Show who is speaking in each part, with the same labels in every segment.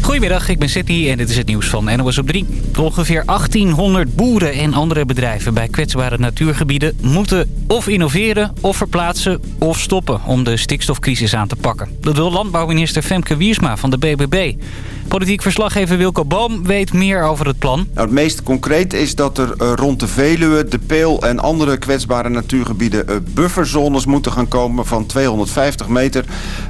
Speaker 1: Goedemiddag, ik ben Sydney en dit is het nieuws van NOS op 3. Ongeveer 1800 boeren en andere bedrijven bij kwetsbare natuurgebieden... moeten of innoveren, of verplaatsen, of stoppen om de stikstofcrisis aan te pakken. Dat wil landbouwminister Femke Wiersma van de BBB. Politiek verslaggever Wilco Boom weet meer over het plan.
Speaker 2: Nou, het meest concreet is dat er uh, rond de Veluwe, de Peel en andere kwetsbare natuurgebieden... Uh, bufferzones moeten gaan komen van 250 meter.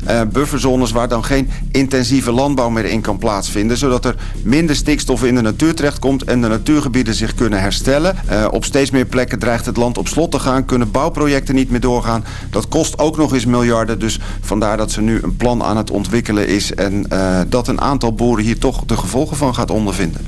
Speaker 2: Uh, bufferzones waar dan geen intensieve landbouw meer in kan plaatsvinden. Zodat er minder stikstof in de natuur terechtkomt en de natuurgebieden zich kunnen herstellen. op steeds meer plekken dreigt het land op slot te gaan. Kunnen bouwprojecten niet meer doorgaan. Dat kost ook nog eens miljarden. Dus vandaar dat ze nu een plan aan het ontwikkelen is. En dat een aantal boeren hier toch de gevolgen van gaat ondervinden.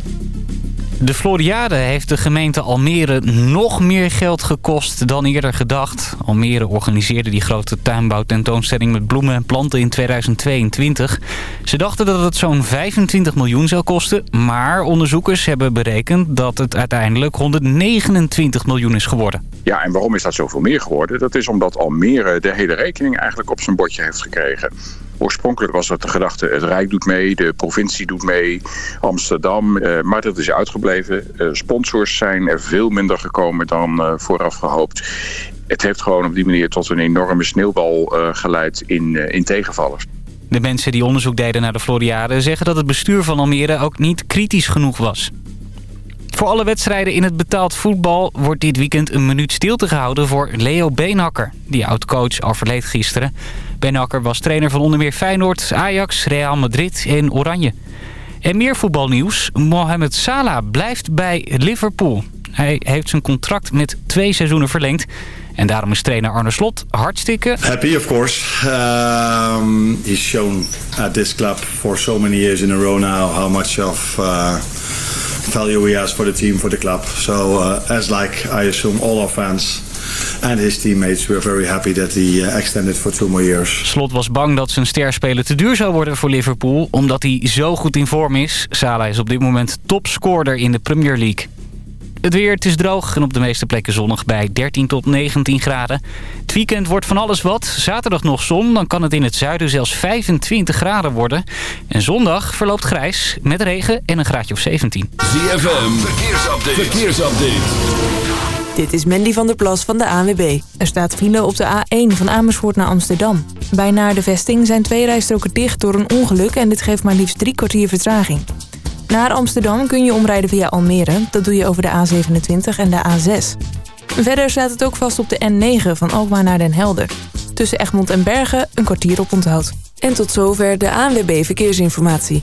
Speaker 1: De Floriade heeft de gemeente Almere nog meer geld gekost dan eerder gedacht. Almere organiseerde die grote tuinbouwtentoonstelling met bloemen en planten in 2022. Ze dachten dat het zo'n 25 miljoen zou kosten. Maar onderzoekers hebben berekend dat het uiteindelijk 129 miljoen is geworden.
Speaker 3: Ja, en waarom is dat zoveel meer geworden? Dat is omdat Almere de hele rekening eigenlijk op zijn bordje heeft gekregen. Oorspronkelijk was het de gedachte, het Rijk doet mee, de provincie doet mee, Amsterdam. Uh, maar dat is uitgebleven. Uh, sponsors zijn er veel minder gekomen dan uh, vooraf gehoopt. Het heeft gewoon op die manier tot een enorme sneeuwbal geleid in, in tegenvallers.
Speaker 1: De mensen die onderzoek deden naar de Floriade zeggen dat het bestuur van Almere ook niet kritisch genoeg was. Voor alle wedstrijden in het betaald voetbal wordt dit weekend een minuut stilte gehouden voor Leo Beenhakker. Die oud-coach overleed gisteren. Beenhakker was trainer van onder meer Feyenoord, Ajax, Real Madrid en Oranje. En meer voetbalnieuws. Mohamed Salah blijft bij Liverpool. Hij heeft zijn contract met twee seizoenen verlengd. En daarom is trainer Arne Slot hartstikke...
Speaker 4: Happy, of course. Um, he's shown at this club for so many years in a row now how much of... Uh value he has for the team, for the club. So uh, as like I assume all our fans and his teammates, we're very happy that he uh, extended for two more years.
Speaker 1: Slot was bang dat zijn sterspeler te duur zou worden voor Liverpool, omdat hij zo goed in vorm is. Salah is op dit moment topscorer in de Premier League. Het weer, het is droog en op de meeste plekken zonnig bij 13 tot 19 graden. Het weekend wordt van alles wat. Zaterdag nog zon, dan kan het in het zuiden zelfs 25 graden worden. En zondag verloopt grijs met regen en een graadje of 17.
Speaker 5: ZFM, verkeersupdate. verkeersupdate.
Speaker 6: Dit is Mandy van der Plas van de ANWB. Er staat file op de A1 van Amersfoort naar Amsterdam. Bij naar de vesting zijn twee rijstroken dicht door een ongeluk... en dit geeft maar liefst drie kwartier vertraging. Naar Amsterdam kun je omrijden via Almere. Dat doe je over de A27 en de A6. Verder staat het ook vast op de N9 van Alkmaar naar Den Helder. Tussen Egmond en Bergen een kwartier op onthoud. En tot zover de ANWB Verkeersinformatie.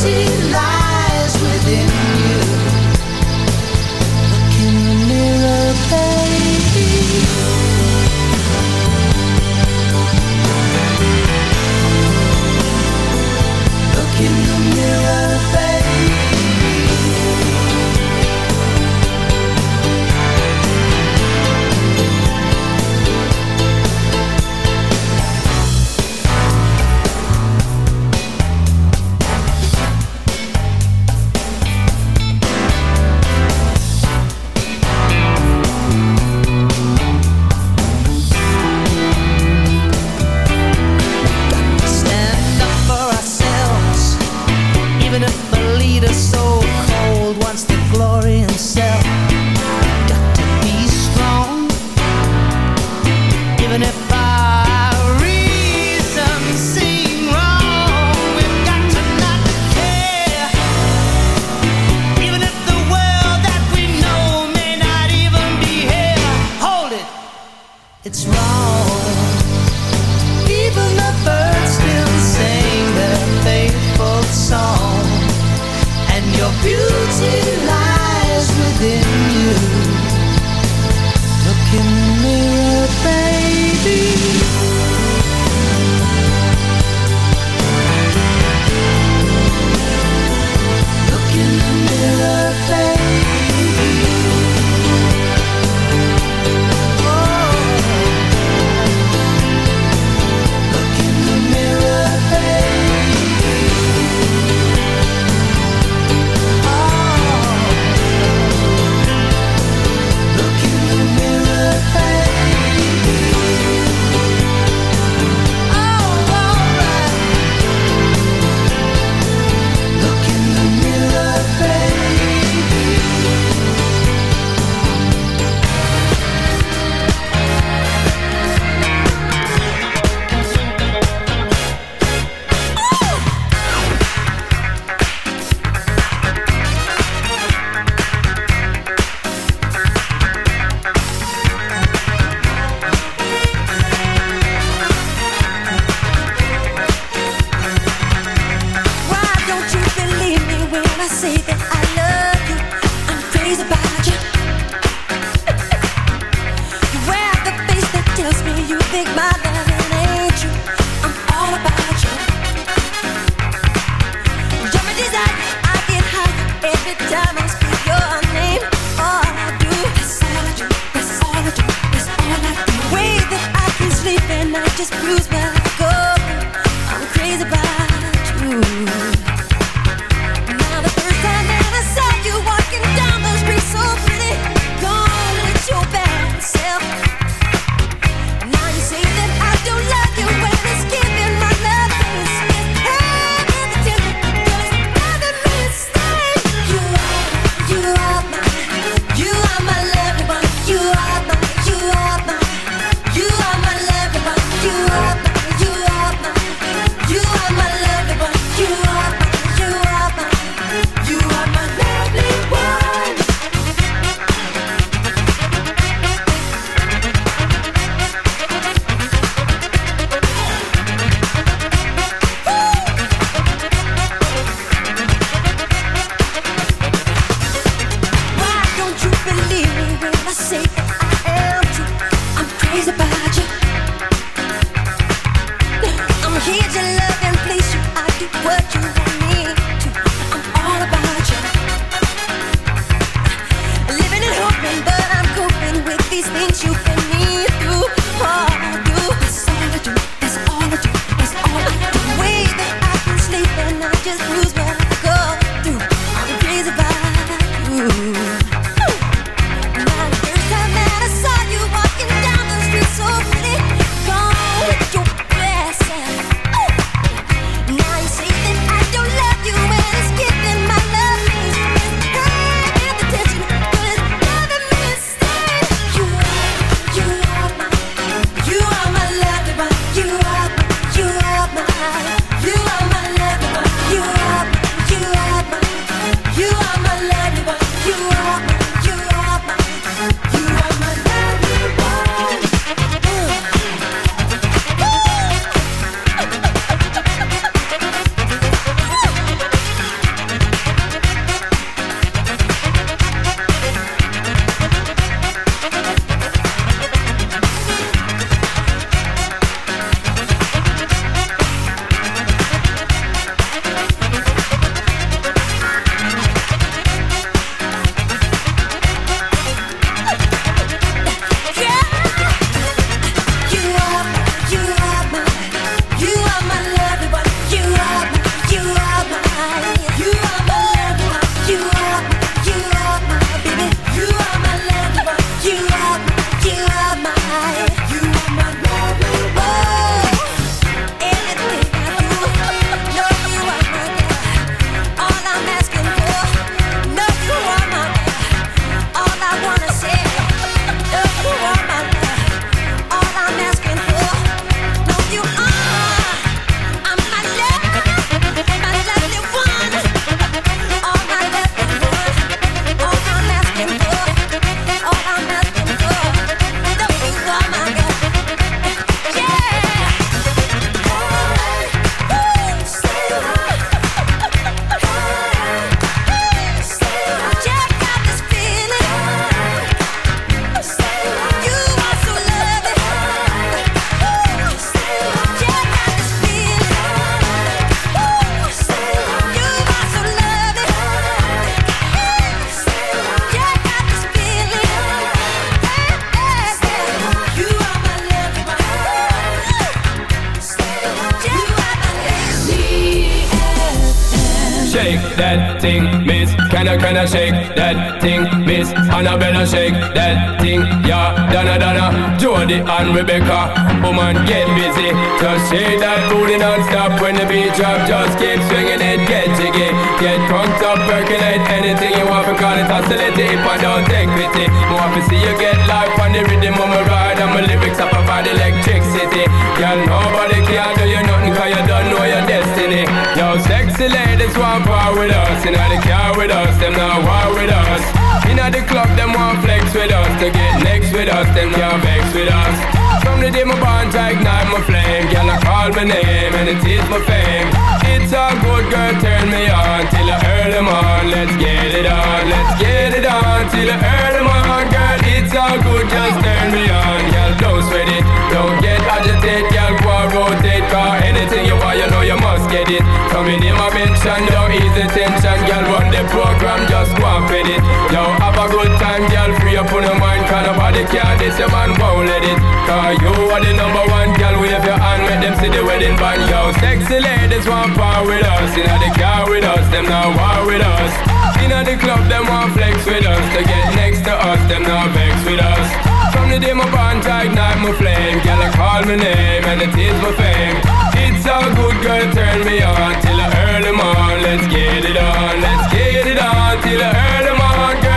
Speaker 7: see Rebecca. Woman, oh
Speaker 8: get
Speaker 9: busy. Just shake that booty non-stop when the beat drop. Just keep swinging it, get jiggy. Get drunk up, percolate anything you want. Call it oscillate if I don't take pity. More to see you get life on the rhythm of my ride. And my lyrics up about electricity. Girl, nobody can do you nothing cause you don't know your destiny. Yo, sexy ladies want power with us. In the car with us, them not war with us. In the club, them want flex with us. To get next with us, them can't vex with us. From the day my bond to ignite my flame. Girl, I call my name and it is my fame. It's a good girl, turn me on Till I earn them on Let's get it on, let's get it on Till I earn them on Girl, it's all good, just turn me on. Girl, don't sweat it, don't get agitated. Girl, go rotate Cause anything you want, you know you must get it. Coming in my mention, don't ease the tension Girl, run the program, just go and fit it. Yo, have a good time, girl, free up on your mind. Cause nobody care, this your man won't let it. Cause you are the number one girl, wave your hand, make them see the wedding band, yo. Sexy ladies want power with us, inna the car with us, them now war with us. Inna the club, them want flex with us, to get next to us, them now vex with us. From the day my bond ignite my flame, girl, I call my name and it is my fame. It's a good girl, turn me on till I earn them. Let's get it on, let's get it on till I earn them girl.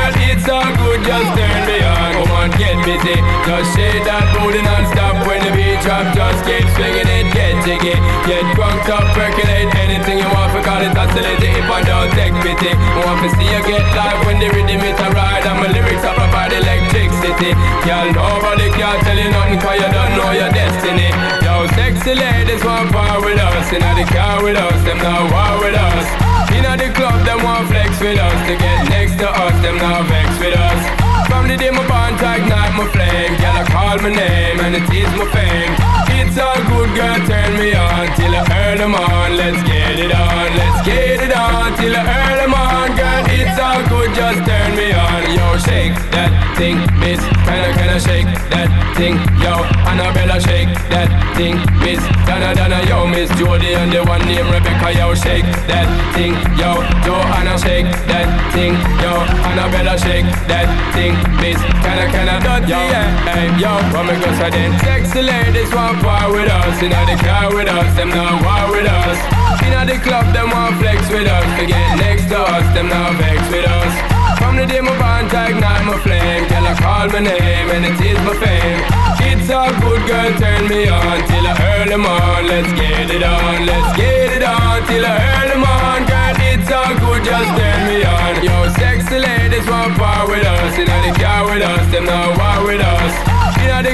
Speaker 9: It's all good, just turn me on. Come on, get busy, just shake that booty non-stop when the beat drop. Just keep swinging it, get jiggy, get drunk up, percolate anything you want. For call it oscillate if I don't take pity. Want to see you get live when the rhythm is a ride and my lyrics are provide electricity. Girl, nobody can tell you nothing 'cause you don't know your destiny. Sexy ladies want power with us, inna the car with us, them now war with us. Inna the club, them want flex with us to get next to us, them now vex with us. From the day my bond ignite my flame Girl, I call my name and it is my fame It's all good, girl, turn me on Till I earn them on, let's get it on Let's get it on, till I earn them on Girl, it's all good, just turn me on. Yo, shake that thing, miss. Kinda, kinda shake that thing? Yo, Annabella, shake that thing, miss. Donna, Donna, yo, miss. Jody And the one named Rebecca, yo, shake that thing. Yo, Joanna, shake that thing. Yo, Annabella, shake that thing Miss, kinda, kinda dirty, yo, hey, yo, me go say then. Sexy ladies want power with us. Inna the car with us, them not war with us. Inna the club, them want flex with us. To get next to us, them not vex with us. From the day my bond ignite my flame Girl, I call my name and it is my fame. It's a good girl, turn me on Till I earn them on, let's get it on Let's get it on, till I earn them on. Girl, it's all good, just turn me on. Yo, sexy ladies want power with us. Inna the car with us, them not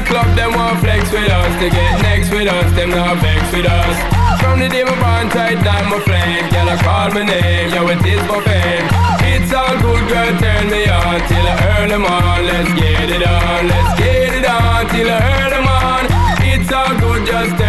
Speaker 9: club, them want flex with us. To get next with us, them not vex with us. From the day my bond tight down my flame Girl, I call my name, yo, it is my fame. It's all good, girl, turn me on Till I earn them on, let's get it on Let's get it on, till I earn them on It's all good, just turn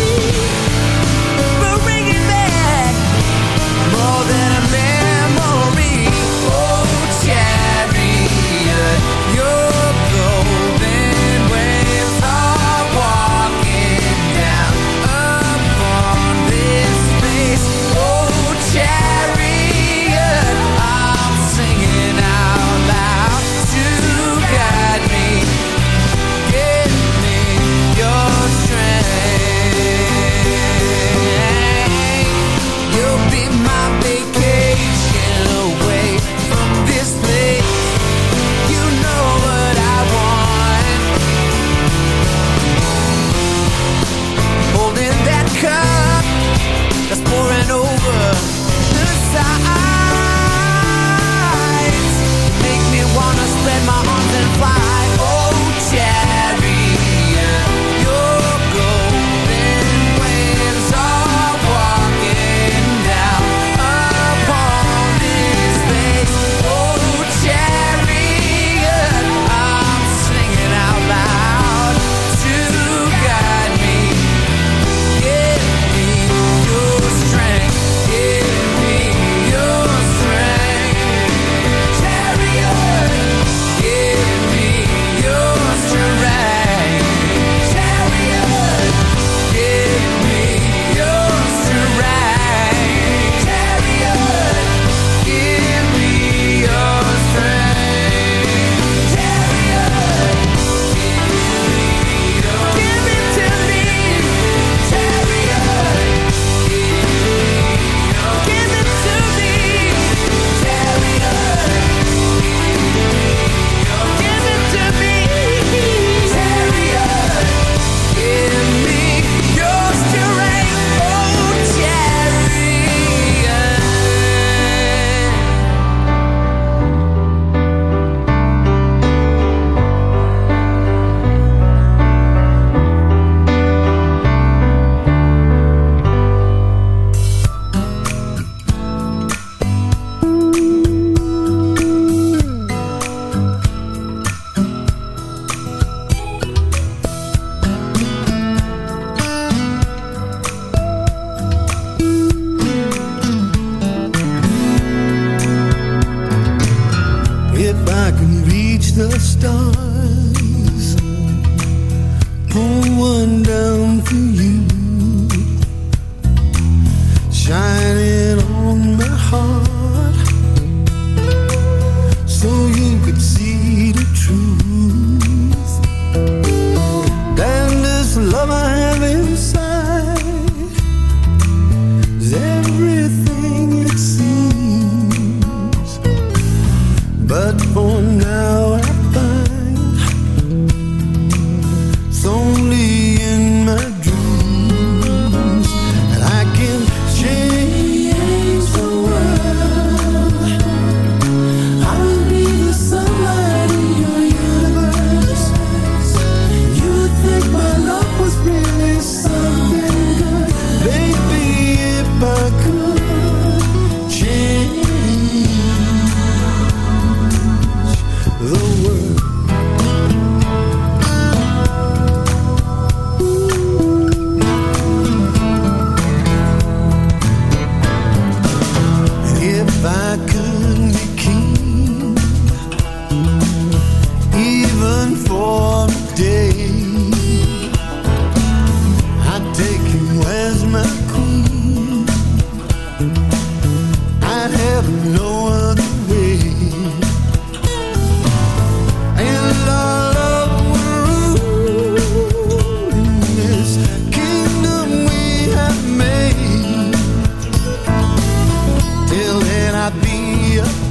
Speaker 10: not be